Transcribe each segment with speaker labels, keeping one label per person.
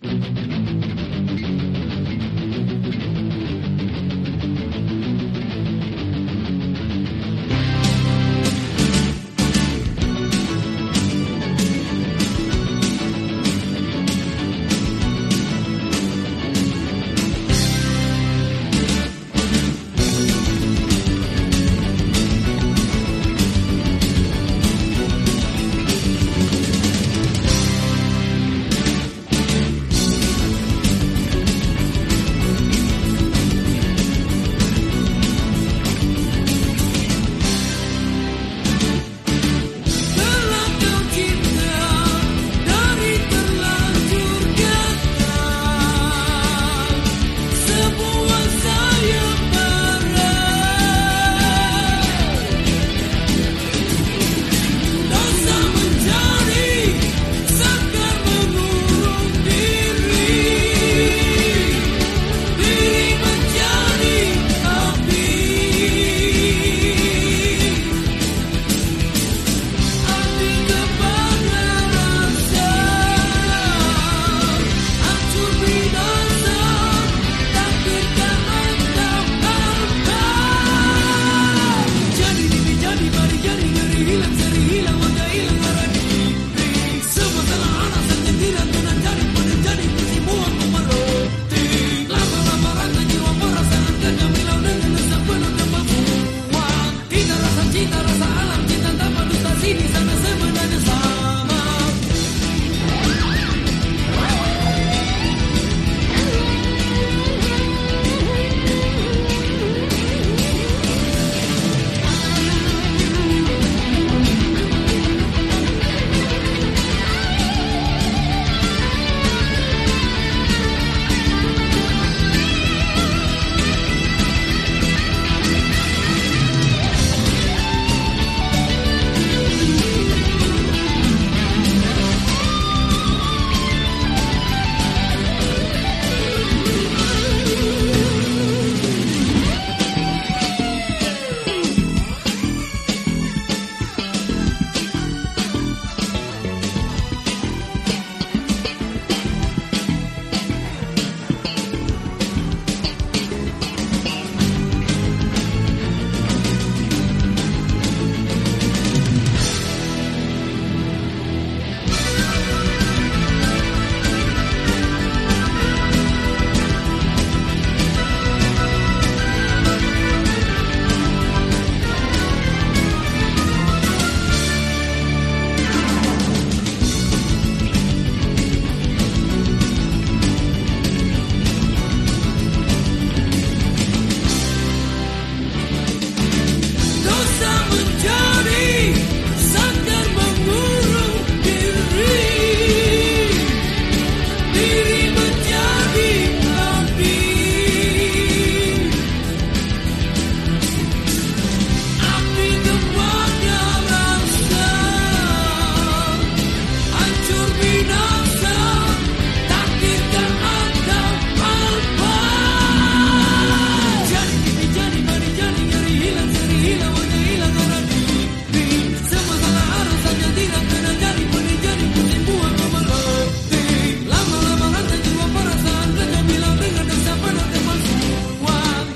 Speaker 1: Thank you.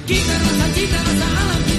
Speaker 1: Quítanos, quítanos a la